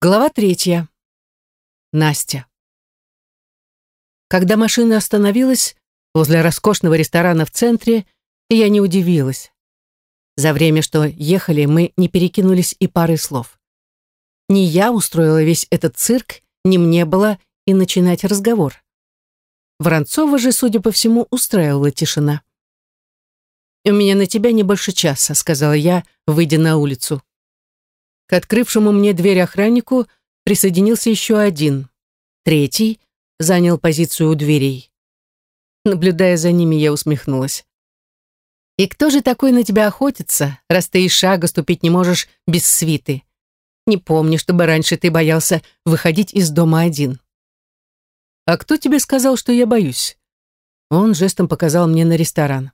Глава третья. Настя. Когда машина остановилась возле роскошного ресторана в центре, я не удивилась. За время, что ехали, мы не перекинулись и пары слов. Не я устроила весь этот цирк, не мне было и начинать разговор. Воронцова же, судя по всему, устраивала тишина. «У меня на тебя не больше часа», — сказала я, выйдя на улицу. К открывшему мне дверь охраннику присоединился еще один. Третий занял позицию у дверей. Наблюдая за ними, я усмехнулась. «И кто же такой на тебя охотится, раз ты и шага ступить не можешь без свиты? Не помню, чтобы раньше ты боялся выходить из дома один». «А кто тебе сказал, что я боюсь?» Он жестом показал мне на ресторан.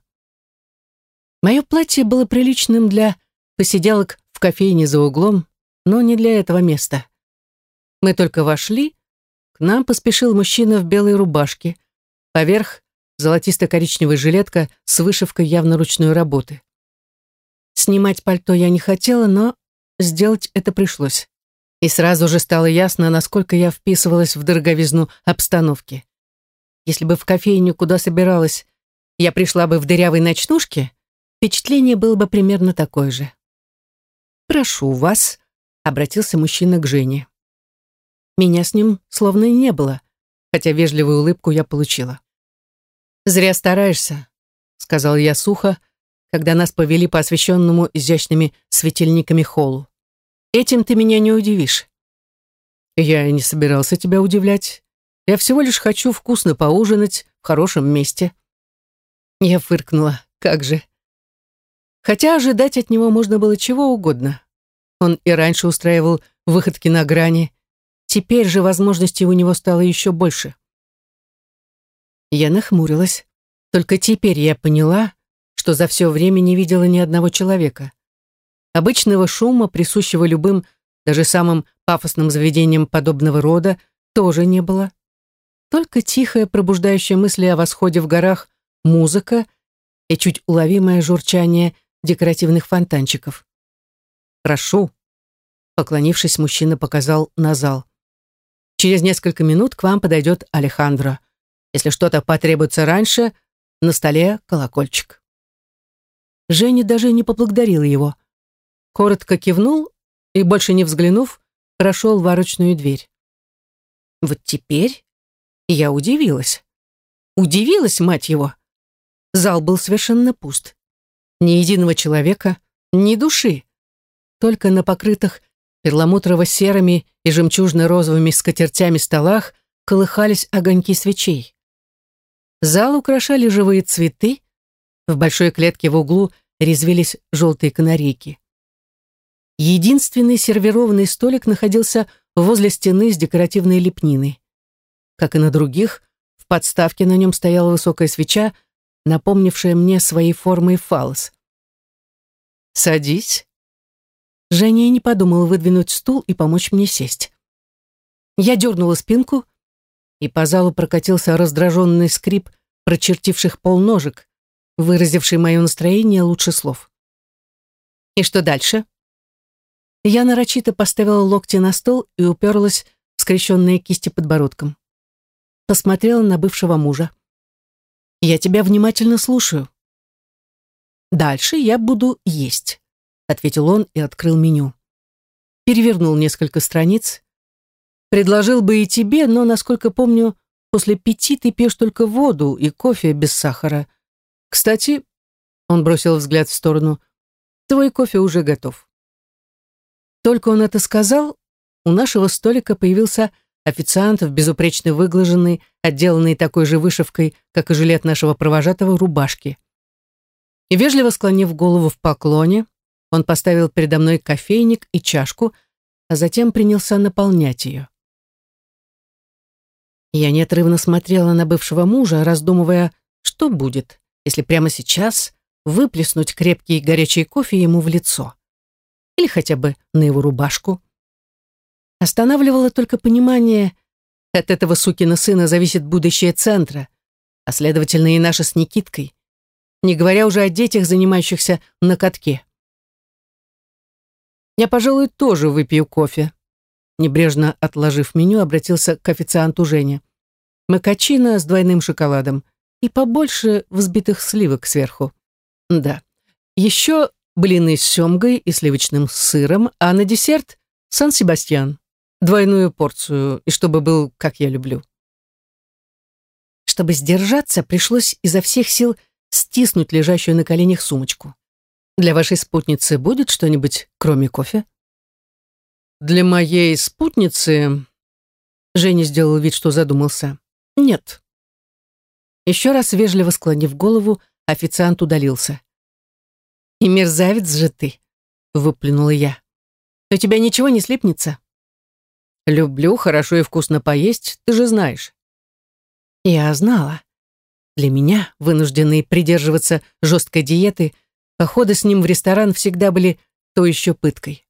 Мое платье было приличным для посиделок в кофейне за углом, но не для этого места. Мы только вошли, к нам поспешил мужчина в белой рубашке, поверх золотисто-коричневая жилетка с вышивкой явно ручной работы. Снимать пальто я не хотела, но сделать это пришлось. И сразу же стало ясно, насколько я вписывалась в дороговизну обстановки. Если бы в кофейню, куда собиралась, я пришла бы в дырявой ночнушке, впечатление было бы примерно такое же. «Прошу вас», — обратился мужчина к Жене. Меня с ним словно и не было, хотя вежливую улыбку я получила. «Зря стараешься», — сказал я сухо, когда нас повели по освещенному изящными светильниками холлу. «Этим ты меня не удивишь». «Я и не собирался тебя удивлять. Я всего лишь хочу вкусно поужинать в хорошем месте». Я фыркнула. «Как же». Хотя ожидать от него можно было чего угодно. Он и раньше устраивал выходки на грани. Теперь же возможностей у него стало еще больше. Я нахмурилась. Только теперь я поняла, что за все время не видела ни одного человека. Обычного шума, присущего любым, даже самым пафосным заведениям подобного рода, тоже не было. Только тихая, пробуждающая мысли о восходе в горах, музыка и чуть уловимое журчание декоративных фонтанчиков. «Прошу», — поклонившись, мужчина показал на зал. «Через несколько минут к вам подойдет Алехандро. Если что-то потребуется раньше, на столе колокольчик». Женя даже не поблагодарила его. Коротко кивнул и, больше не взглянув, прошел в арочную дверь. Вот теперь я удивилась. Удивилась, мать его. Зал был совершенно пуст. Ни единого человека, ни души. Только на покрытых перламутрово-серыми и жемчужно-розовыми скатертями столах колыхались огоньки свечей. Зал украшали живые цветы, в большой клетке в углу резвились желтые канарейки. Единственный сервированный столик находился возле стены с декоративной лепниной. Как и на других, в подставке на нем стояла высокая свеча напомнившая мне своей формой фалос. «Садись». Женя не подумала выдвинуть стул и помочь мне сесть. Я дернула спинку, и по залу прокатился раздраженный скрип прочертивших полножек, выразивший мое настроение лучше слов. «И что дальше?» Я нарочито поставила локти на стол и уперлась в скрещенные кисти подбородком. Посмотрела на бывшего мужа. Я тебя внимательно слушаю. Дальше я буду есть, ответил он и открыл меню. Перевернул несколько страниц. Предложил бы и тебе, но, насколько помню, после пяти ты пьешь только воду и кофе без сахара. Кстати, он бросил взгляд в сторону, твой кофе уже готов. Только он это сказал, у нашего столика появился Официант в безупречно выглаженной, отделанной такой же вышивкой, как и жилет нашего провожатого, рубашки. И вежливо склонив голову в поклоне, он поставил передо мной кофейник и чашку, а затем принялся наполнять ее. Я неотрывно смотрела на бывшего мужа, раздумывая, что будет, если прямо сейчас выплеснуть крепкий горячий кофе ему в лицо. Или хотя бы на его рубашку. Останавливало только понимание, от этого сукина сына зависит будущее центра, а следовательно и наша с Никиткой, не говоря уже о детях, занимающихся на катке. Я, пожалуй, тоже выпью кофе. небрежно отложив меню, обратился к официанту Жене. Макачино с двойным шоколадом и побольше взбитых сливок сверху. Да. Еще блины с семгой и сливочным сыром, а на десерт — Сан-Себастьян. Двойную порцию, и чтобы был, как я люблю. Чтобы сдержаться, пришлось изо всех сил стиснуть лежащую на коленях сумочку. Для вашей спутницы будет что-нибудь, кроме кофе? Для моей спутницы... Женя сделал вид, что задумался. Нет. Еще раз вежливо склонив голову, официант удалился. «И мерзавец же ты!» — выплюнула я. «У тебя ничего не слипнется?» «Люблю хорошо и вкусно поесть, ты же знаешь». Я знала. Для меня, вынужденной придерживаться жесткой диеты, походы с ним в ресторан всегда были то еще пыткой.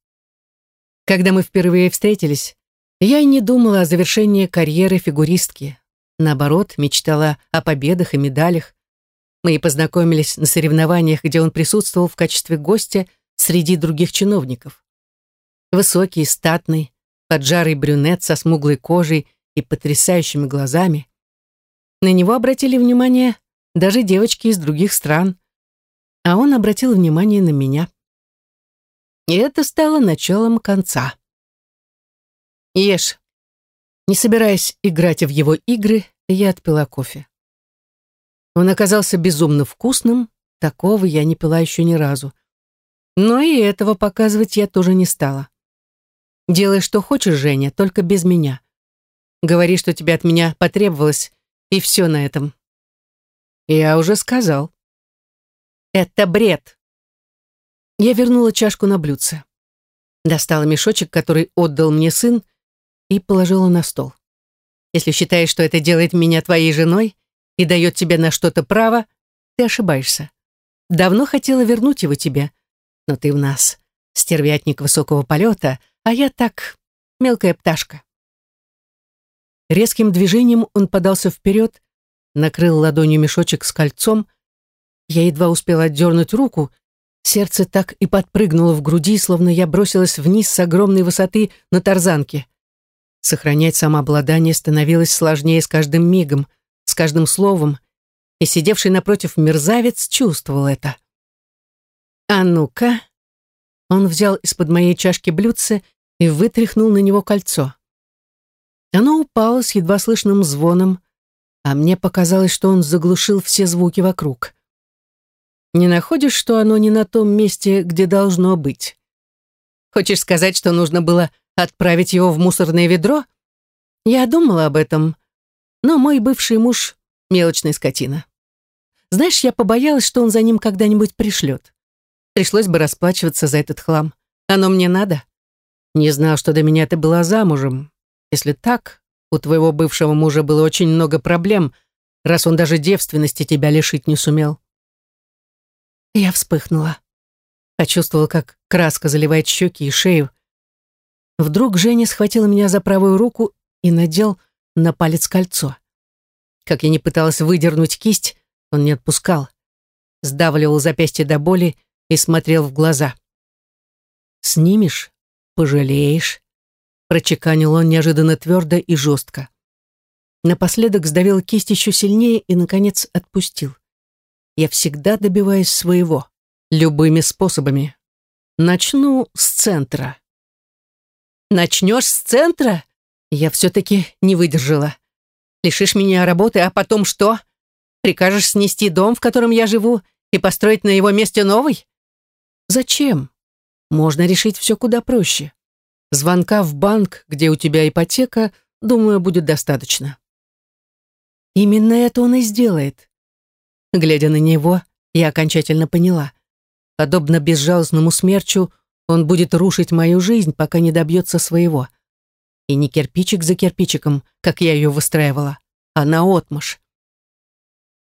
Когда мы впервые встретились, я и не думала о завершении карьеры фигуристки. Наоборот, мечтала о победах и медалях. Мы и познакомились на соревнованиях, где он присутствовал в качестве гостя среди других чиновников. Высокий, статный, поджарый брюнет со смуглой кожей и потрясающими глазами. На него обратили внимание даже девочки из других стран, а он обратил внимание на меня. И это стало началом конца. «Ешь», не собираясь играть в его игры, я отпила кофе. Он оказался безумно вкусным, такого я не пила еще ни разу. Но и этого показывать я тоже не стала. Делай, что хочешь, Женя, только без меня. Говори, что тебе от меня потребовалось, и все на этом. Я уже сказал. Это бред. Я вернула чашку на блюдце. Достала мешочек, который отдал мне сын, и положила на стол. Если считаешь, что это делает меня твоей женой и дает тебе на что-то право, ты ошибаешься. Давно хотела вернуть его тебе, но ты в нас стервятник высокого полета, а я так, мелкая пташка. Резким движением он подался вперед, накрыл ладонью мешочек с кольцом. Я едва успела отдернуть руку, сердце так и подпрыгнуло в груди, словно я бросилась вниз с огромной высоты на тарзанке. Сохранять самообладание становилось сложнее с каждым мигом, с каждым словом, и сидевший напротив мерзавец чувствовал это. «А ну-ка!» Он взял из-под моей чашки блюдце и вытряхнул на него кольцо. Оно упало с едва слышным звоном, а мне показалось, что он заглушил все звуки вокруг. Не находишь, что оно не на том месте, где должно быть? Хочешь сказать, что нужно было Отправить его в мусорное ведро? Я думала об этом, но мой бывший муж — мелочная скотина. Знаешь, я побоялась, что он за ним когда-нибудь пришлет. Пришлось бы расплачиваться за этот хлам. Оно мне надо? Не знал, что до меня ты была замужем. Если так, у твоего бывшего мужа было очень много проблем, раз он даже девственности тебя лишить не сумел. Я вспыхнула. Почувствовала, как краска заливает щеки и шею. Вдруг Женя схватила меня за правую руку и надел на палец кольцо. Как я не пыталась выдернуть кисть, он не отпускал. Сдавливал запястье до боли и смотрел в глаза. «Снимешь? Пожалеешь?» Прочеканил он неожиданно твердо и жестко. Напоследок сдавил кисть еще сильнее и, наконец, отпустил. Я всегда добиваюсь своего, любыми способами. Начну с центра. Начнешь с центра? Я все-таки не выдержала. Лишишь меня работы, а потом что? Прикажешь снести дом, в котором я живу, и построить на его месте новый? Зачем? Можно решить все куда проще. Звонка в банк, где у тебя ипотека, думаю, будет достаточно. Именно это он и сделает. Глядя на него, я окончательно поняла. Подобно безжалостному смерчу, он будет рушить мою жизнь, пока не добьется своего. И не кирпичик за кирпичиком, как я ее выстраивала, а наотмашь.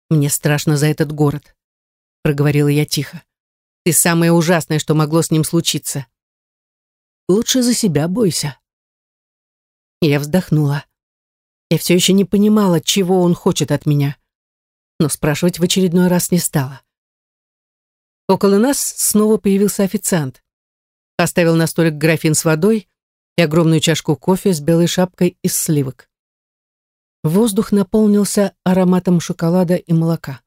«Мне страшно за этот город», — проговорила я тихо. «Ты самое ужасное, что могло с ним случиться. Лучше за себя бойся». Я вздохнула. Я все еще не понимала, чего он хочет от меня, но спрашивать в очередной раз не стала. Около нас снова появился официант поставил на столик графин с водой и огромную чашку кофе с белой шапкой из сливок. Воздух наполнился ароматом шоколада и молока.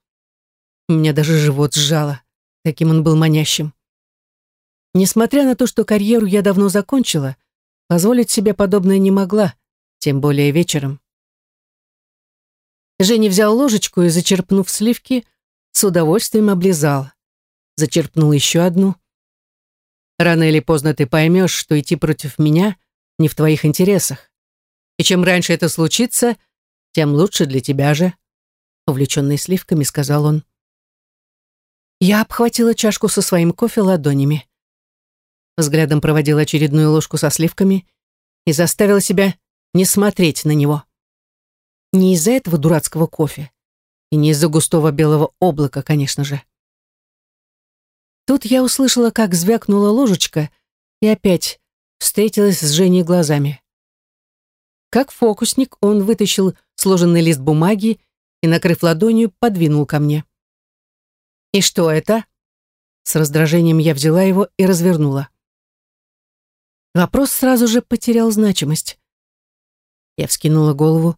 У меня даже живот сжало, таким он был манящим. Несмотря на то, что карьеру я давно закончила, позволить себе подобное не могла, тем более вечером. Женя взял ложечку и, зачерпнув сливки, с удовольствием облизал. Зачерпнул еще одну. Рано или поздно ты поймешь, что идти против меня не в твоих интересах. И чем раньше это случится, тем лучше для тебя же, увлеченный сливками, сказал он. Я обхватила чашку со своим кофе ладонями. Взглядом проводила очередную ложку со сливками и заставила себя не смотреть на него. Не из-за этого дурацкого кофе и не из-за густого белого облака, конечно же. Тут я услышала, как звякнула ложечка и опять встретилась с Женей глазами. Как фокусник, он вытащил сложенный лист бумаги и, накрыв ладонью, подвинул ко мне. «И что это?» С раздражением я взяла его и развернула. Вопрос сразу же потерял значимость. Я вскинула голову.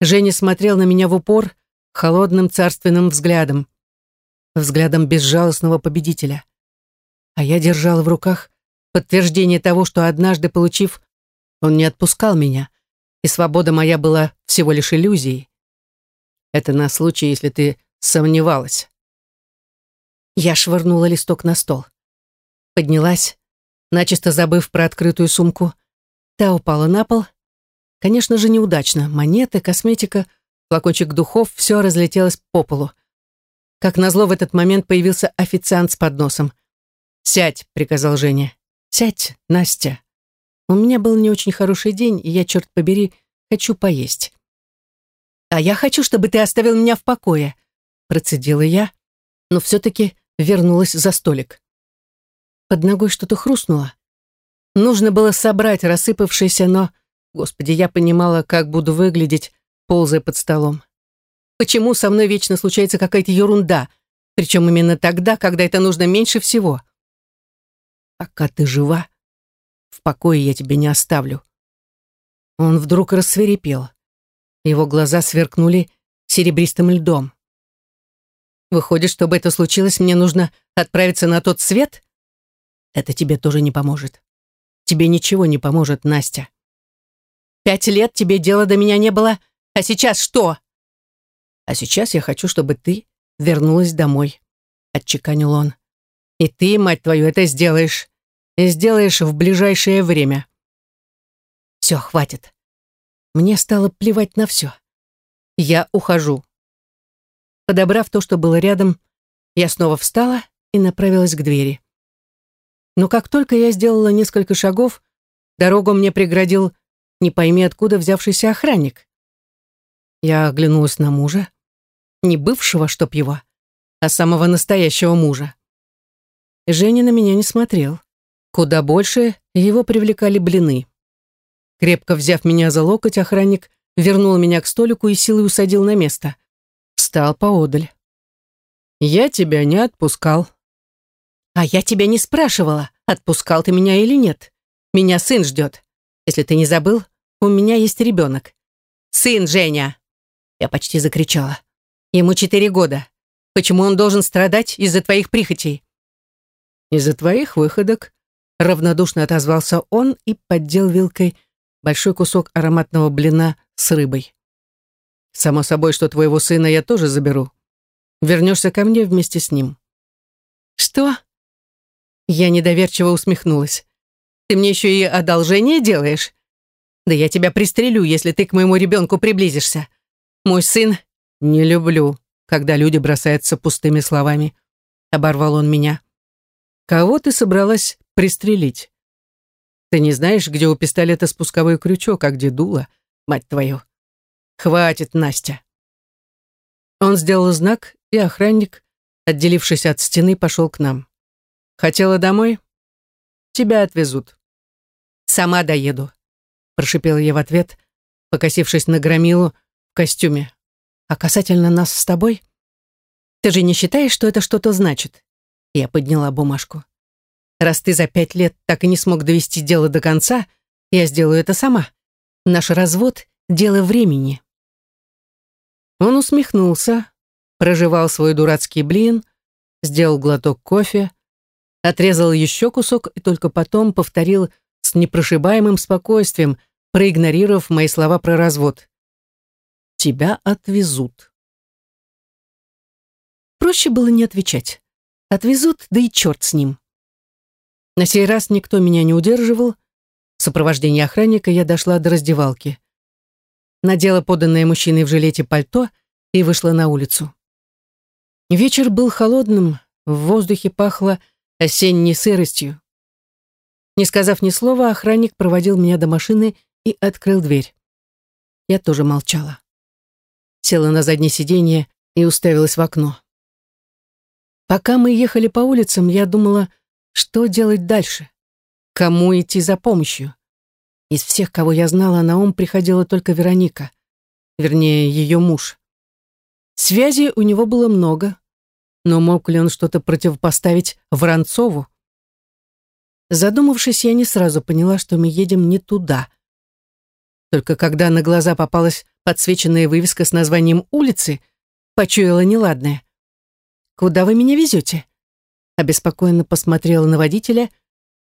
Женя смотрел на меня в упор холодным царственным взглядом, взглядом безжалостного победителя. А я держала в руках подтверждение того, что однажды получив, он не отпускал меня, и свобода моя была всего лишь иллюзией. Это на случай, если ты сомневалась. Я швырнула листок на стол. Поднялась, начисто забыв про открытую сумку. Та упала на пол. Конечно же, неудачно. Монеты, косметика, флакончик духов — все разлетелось по полу. Как назло, в этот момент появился официант с подносом. «Сядь», — приказал Женя. «Сядь, Настя. У меня был не очень хороший день, и я, черт побери, хочу поесть». «А я хочу, чтобы ты оставил меня в покое», Процедила я, но все-таки вернулась за столик. Под ногой что-то хрустнуло. Нужно было собрать рассыпавшееся, но, господи, я понимала, как буду выглядеть, ползая под столом. Почему со мной вечно случается какая-то ерунда, причем именно тогда, когда это нужно меньше всего? Пока ты жива, в покое я тебя не оставлю. Он вдруг рассверепел. Его глаза сверкнули серебристым льдом. Выходит, чтобы это случилось, мне нужно отправиться на тот свет? Это тебе тоже не поможет. Тебе ничего не поможет, Настя. Пять лет тебе дела до меня не было, а сейчас что? А сейчас я хочу, чтобы ты вернулась домой, отчеканил он. И ты, мать твою, это сделаешь. И сделаешь в ближайшее время. Все, хватит. Мне стало плевать на все. Я ухожу. Подобрав то, что было рядом, я снова встала и направилась к двери. Но как только я сделала несколько шагов, дорогу мне преградил не пойми откуда взявшийся охранник. Я оглянулась на мужа, не бывшего, чтоб его, а самого настоящего мужа. Женя на меня не смотрел. Куда больше его привлекали блины. Крепко взяв меня за локоть, охранник вернул меня к столику и силой усадил на место — встал поодаль. «Я тебя не отпускал». «А я тебя не спрашивала, отпускал ты меня или нет. Меня сын ждет. Если ты не забыл, у меня есть ребенок. Сын Женя!» Я почти закричала. «Ему четыре года. Почему он должен страдать из-за твоих прихотей?» «Из-за твоих выходок», — равнодушно отозвался он и поддел вилкой большой кусок ароматного блина с рыбой. Само собой, что твоего сына я тоже заберу. Вернешься ко мне вместе с ним». «Что?» Я недоверчиво усмехнулась. «Ты мне еще и одолжение делаешь? Да я тебя пристрелю, если ты к моему ребенку приблизишься. Мой сын не люблю, когда люди бросаются пустыми словами. Оборвал он меня. Кого ты собралась пристрелить? Ты не знаешь, где у пистолета спусковой крючок, а где дуло, мать твою? «Хватит, Настя!» Он сделал знак, и охранник, отделившись от стены, пошел к нам. «Хотела домой? Тебя отвезут». «Сама доеду», — прошипела я в ответ, покосившись на громилу в костюме. «А касательно нас с тобой? Ты же не считаешь, что это что-то значит?» Я подняла бумажку. Раз ты за пять лет так и не смог довести дело до конца, я сделаю это сама. Наш развод — дело времени». Он усмехнулся, прожевал свой дурацкий блин, сделал глоток кофе, отрезал еще кусок и только потом повторил с непрошибаемым спокойствием, проигнорировав мои слова про развод. «Тебя отвезут». Проще было не отвечать. Отвезут, да и черт с ним. На сей раз никто меня не удерживал. В сопровождении охранника я дошла до раздевалки. Надела поданное мужчиной в жилете пальто и вышла на улицу. Вечер был холодным, в воздухе пахло осенней сыростью. Не сказав ни слова, охранник проводил меня до машины и открыл дверь. Я тоже молчала. Села на заднее сиденье и уставилась в окно. Пока мы ехали по улицам, я думала, что делать дальше? Кому идти за помощью? Из всех, кого я знала, на ум приходила только Вероника. Вернее, ее муж. Связи у него было много, но мог ли он что-то противопоставить Воронцову? Задумавшись, я не сразу поняла, что мы едем не туда. Только когда на глаза попалась подсвеченная вывеска с названием улицы, почуяла неладное. «Куда вы меня везете?» Обеспокоенно посмотрела на водителя,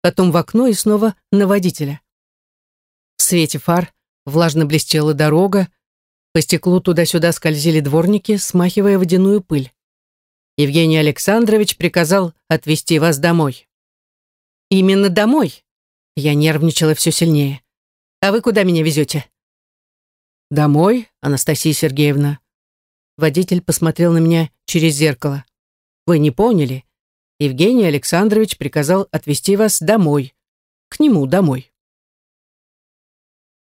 потом в окно и снова на водителя. В свете фар влажно блестела дорога, по стеклу туда-сюда скользили дворники, смахивая водяную пыль. Евгений Александрович приказал отвезти вас домой. Именно домой? Я нервничала все сильнее. А вы куда меня везете? Домой, Анастасия Сергеевна. Водитель посмотрел на меня через зеркало. Вы не поняли? Евгений Александрович приказал отвезти вас домой. К нему домой.